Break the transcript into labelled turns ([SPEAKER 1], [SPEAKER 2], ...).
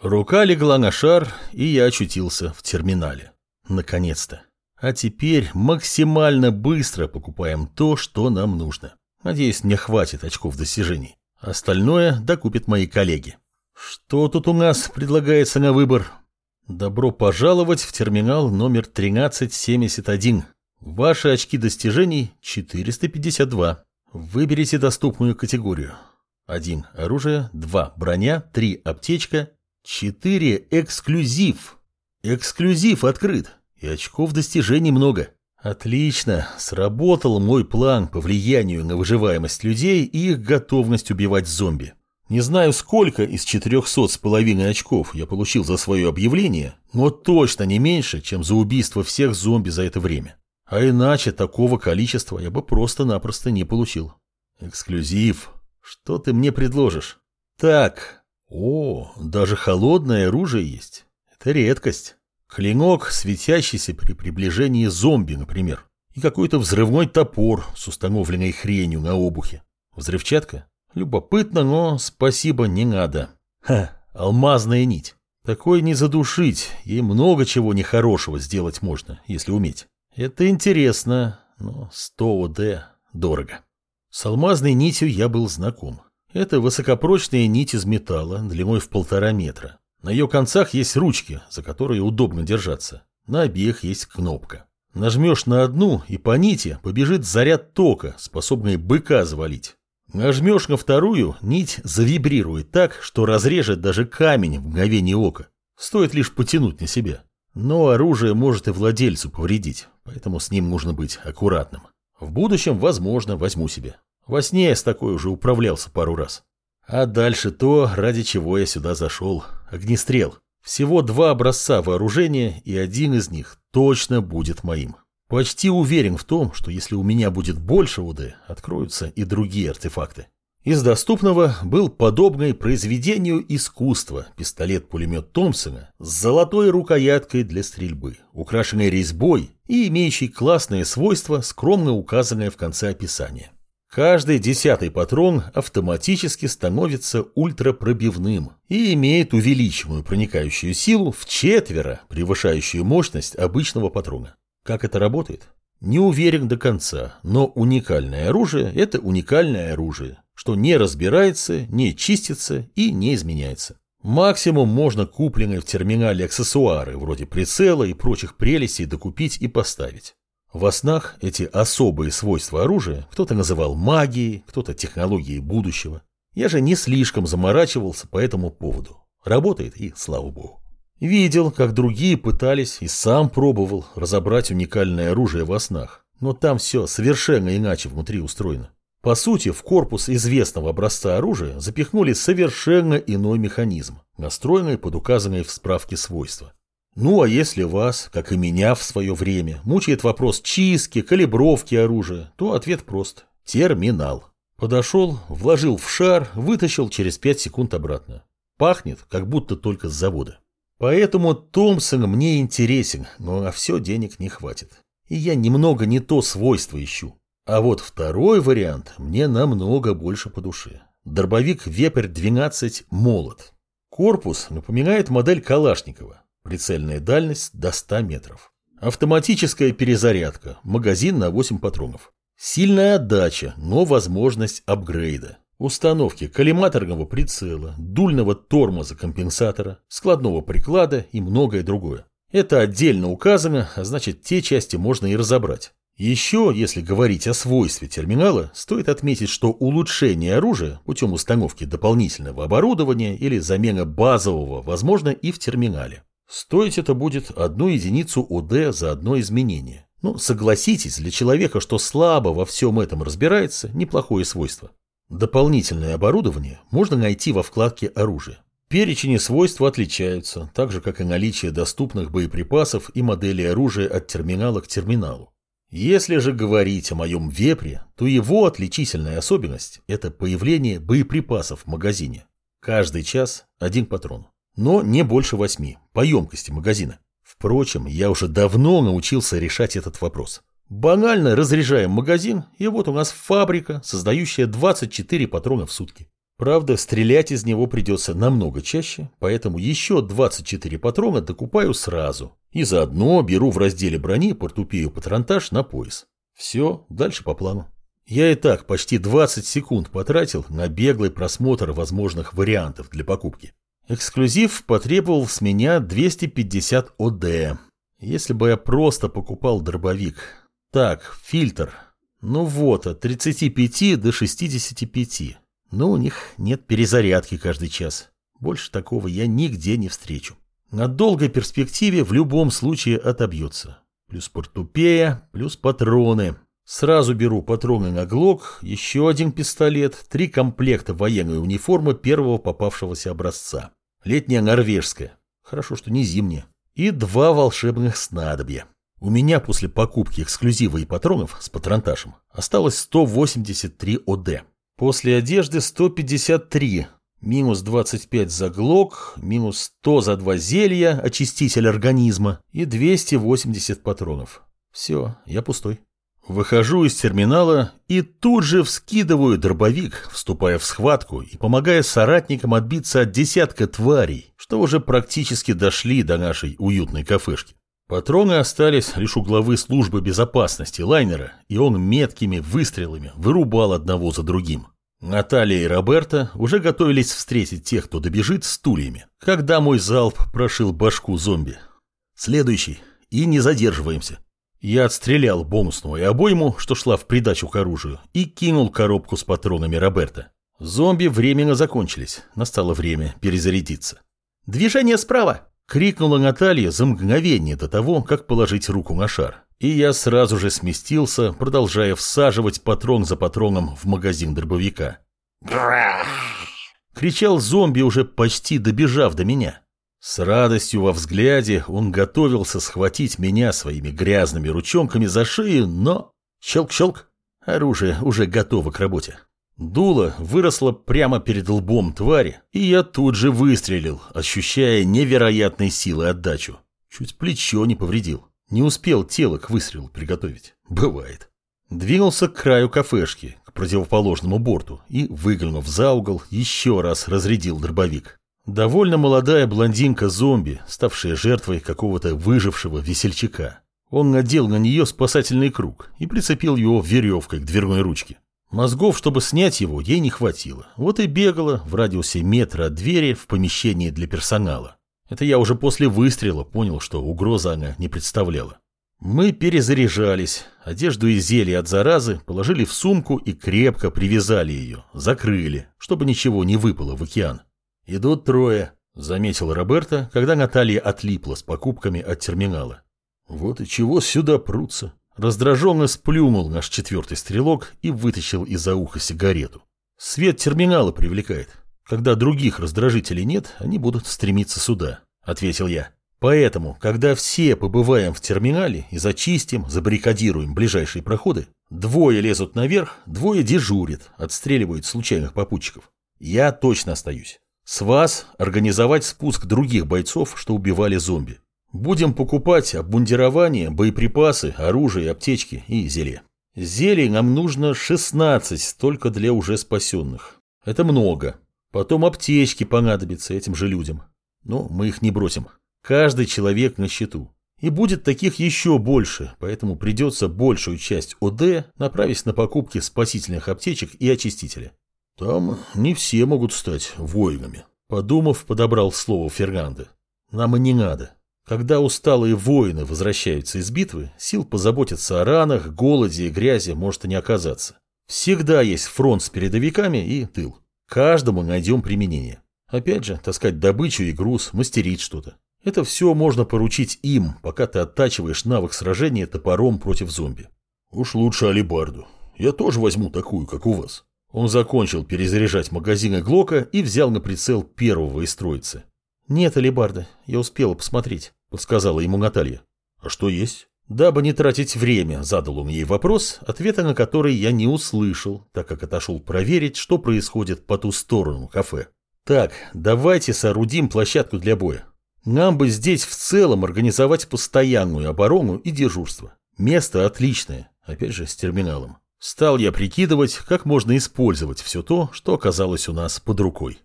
[SPEAKER 1] Рука легла на шар, и я очутился в терминале. Наконец-то. А теперь максимально быстро покупаем то, что нам нужно. Надеюсь, мне хватит очков достижений. Остальное докупят мои коллеги. Что тут у нас предлагается на выбор? Добро пожаловать в терминал номер 1371. Ваши очки достижений 452. Выберите доступную категорию. 1. Оружие. 2. Броня. 3. Аптечка. 4. Эксклюзив. Эксклюзив открыт. И очков достижений много. Отлично. Сработал мой план по влиянию на выживаемость людей и их готовность убивать зомби. Не знаю, сколько из 400 с половиной очков я получил за свое объявление, но точно не меньше, чем за убийство всех зомби за это время. А иначе такого количества я бы просто-напросто не получил. Эксклюзив. Что ты мне предложишь? Так. О, даже холодное оружие есть. Это редкость. Клинок, светящийся при приближении зомби, например. И какой-то взрывной топор с установленной хренью на обухе. Взрывчатка? Любопытно, но спасибо не надо. Ха, алмазная нить. Такой не задушить, и много чего нехорошего сделать можно, если уметь. Это интересно, но 100 ОД дорого. С алмазной нитью я был знаком. Это высокопрочная нить из металла длиной в полтора метра. На ее концах есть ручки, за которые удобно держаться. На обеих есть кнопка. Нажмешь на одну, и по нити побежит заряд тока, способный быка завалить. Нажмешь на вторую, нить завибрирует так, что разрежет даже камень в мгновение ока. Стоит лишь потянуть на себя. Но оружие может и владельцу повредить, поэтому с ним нужно быть аккуратным. В будущем, возможно, возьму себе. Во сне я с такой уже управлялся пару раз. А дальше то, ради чего я сюда зашел. Огнестрел. Всего два образца вооружения, и один из них точно будет моим. Почти уверен в том, что если у меня будет больше УД, откроются и другие артефакты. Из доступного был подобный произведению искусства пистолет-пулемет Томпсона с золотой рукояткой для стрельбы, украшенной резьбой и имеющий классные свойства, скромно указанные в конце описания. Каждый десятый патрон автоматически становится ультрапробивным и имеет увеличенную проникающую силу в четверо, превышающую мощность обычного патрона. Как это работает? Не уверен до конца, но уникальное оружие – это уникальное оружие, что не разбирается, не чистится и не изменяется. Максимум можно купленные в терминале аксессуары, вроде прицела и прочих прелестей, докупить и поставить. Во снах эти особые свойства оружия кто-то называл магией, кто-то технологией будущего. Я же не слишком заморачивался по этому поводу. Работает и слава богу. Видел, как другие пытались и сам пробовал разобрать уникальное оружие во снах. Но там все совершенно иначе внутри устроено. По сути, в корпус известного образца оружия запихнули совершенно иной механизм, настроенный под указанные в справке свойства. Ну а если вас, как и меня в свое время, мучает вопрос чистки, калибровки оружия, то ответ прост. Терминал. Подошел, вложил в шар, вытащил через 5 секунд обратно. Пахнет, как будто только с завода. Поэтому Томпсон мне интересен, но на все денег не хватит. И я немного не то свойство ищу. А вот второй вариант мне намного больше по душе. Дробовик Вепрь-12 «Молот». Корпус напоминает модель Калашникова. Прицельная дальность до 100 метров. Автоматическая перезарядка, магазин на 8 патронов. Сильная отдача, но возможность апгрейда. Установки коллиматорного прицела, дульного тормоза компенсатора, складного приклада и многое другое. Это отдельно указано, а значит те части можно и разобрать. Еще, если говорить о свойстве терминала, стоит отметить, что улучшение оружия путем установки дополнительного оборудования или замена базового возможно и в терминале. Стоить это будет одну единицу ОД за одно изменение. Ну, согласитесь, для человека, что слабо во всем этом разбирается, неплохое свойство. Дополнительное оборудование можно найти во вкладке «Оружие». Перечень и свойства отличаются, так же, как и наличие доступных боеприпасов и моделей оружия от терминала к терминалу. Если же говорить о моем вепре, то его отличительная особенность – это появление боеприпасов в магазине. Каждый час один патрон но не больше восьми, по емкости магазина. Впрочем, я уже давно научился решать этот вопрос. Банально разряжаем магазин, и вот у нас фабрика, создающая 24 патрона в сутки. Правда, стрелять из него придется намного чаще, поэтому еще 24 патрона докупаю сразу. И заодно беру в разделе брони портупею патронтаж на пояс. Все, дальше по плану. Я и так почти 20 секунд потратил на беглый просмотр возможных вариантов для покупки. Эксклюзив потребовал с меня 250 ОД. Если бы я просто покупал дробовик. Так, фильтр. Ну вот, от 35 до 65. Но у них нет перезарядки каждый час. Больше такого я нигде не встречу. На долгой перспективе в любом случае отобьется. Плюс портупея, плюс патроны. Сразу беру патроны на глок, еще один пистолет, три комплекта военной униформы первого попавшегося образца. Летняя норвежская. Хорошо, что не зимняя. И два волшебных снадобья. У меня после покупки эксклюзива и патронов с патронташем осталось 183 ОД. После одежды 153, минус 25 за глок, минус 100 за два зелья, очиститель организма и 280 патронов. Все, я пустой. Выхожу из терминала и тут же вскидываю дробовик, вступая в схватку и помогая соратникам отбиться от десятка тварей, что уже практически дошли до нашей уютной кафешки. Патроны остались лишь у главы службы безопасности лайнера, и он меткими выстрелами вырубал одного за другим. Наталья и Роберта уже готовились встретить тех, кто добежит, стульями, когда мой залп прошил башку зомби. Следующий. И не задерживаемся. Я отстрелял бонусную обойму, что шла в придачу к оружию, и кинул коробку с патронами Роберта. Зомби временно закончились, настало время перезарядиться. «Движение справа!» Крикнула Наталья за мгновение до того, как положить руку на шар. И я сразу же сместился, продолжая всаживать патрон за патроном в магазин дробовика. Кричал зомби, уже почти добежав до меня. С радостью во взгляде он готовился схватить меня своими грязными ручонками за шею, но... Щелк-щелк. Оружие уже готово к работе. Дуло выросло прямо перед лбом твари, и я тут же выстрелил, ощущая невероятной силы отдачу. Чуть плечо не повредил. Не успел тело к выстрелу приготовить. Бывает. Двинулся к краю кафешки, к противоположному борту, и, выглянув за угол, еще раз разрядил дробовик. Довольно молодая блондинка-зомби, ставшая жертвой какого-то выжившего весельчака. Он надел на нее спасательный круг и прицепил его веревкой к дверной ручке. Мозгов, чтобы снять его, ей не хватило. Вот и бегала в радиусе метра от двери в помещении для персонала. Это я уже после выстрела понял, что угроза она не представляла. Мы перезаряжались, одежду и зелье от заразы положили в сумку и крепко привязали ее, закрыли, чтобы ничего не выпало в океан. «Идут трое», — заметил Роберта, когда Наталья отлипла с покупками от терминала. «Вот и чего сюда прутся?» Раздраженно сплюнул наш четвертый стрелок и вытащил из-за уха сигарету. Свет терминала привлекает. Когда других раздражителей нет, они будут стремиться сюда, ответил я. Поэтому, когда все побываем в терминале и зачистим, забаррикадируем ближайшие проходы, двое лезут наверх, двое дежурят, отстреливают случайных попутчиков. Я точно остаюсь. С вас организовать спуск других бойцов, что убивали зомби. Будем покупать обмундирование, боеприпасы, оружие, аптечки и зелья. Зелий нам нужно 16 только для уже спасенных. Это много. Потом аптечки понадобятся этим же людям. Но мы их не бросим. Каждый человек на счету. И будет таких еще больше, поэтому придется большую часть ОД направить на покупки спасительных аптечек и очистителя. Там не все могут стать воинами. Подумав, подобрал слово Ферганды. Нам и не надо. Когда усталые воины возвращаются из битвы, сил позаботиться о ранах, голоде и грязи может и не оказаться. Всегда есть фронт с передовиками и тыл. Каждому найдем применение. Опять же, таскать добычу и груз, мастерить что-то. Это все можно поручить им, пока ты оттачиваешь навык сражения топором против зомби. Уж лучше алибарду. Я тоже возьму такую, как у вас. Он закончил перезаряжать магазины Глока и взял на прицел первого из троицы. Нет алибарда, я успела посмотреть. — подсказала ему Наталья. «А что есть?» Дабы не тратить время, задал он ей вопрос, ответа на который я не услышал, так как отошел проверить, что происходит по ту сторону кафе. «Так, давайте соорудим площадку для боя. Нам бы здесь в целом организовать постоянную оборону и дежурство. Место отличное, опять же, с терминалом. Стал я прикидывать, как можно использовать все то, что оказалось у нас под рукой.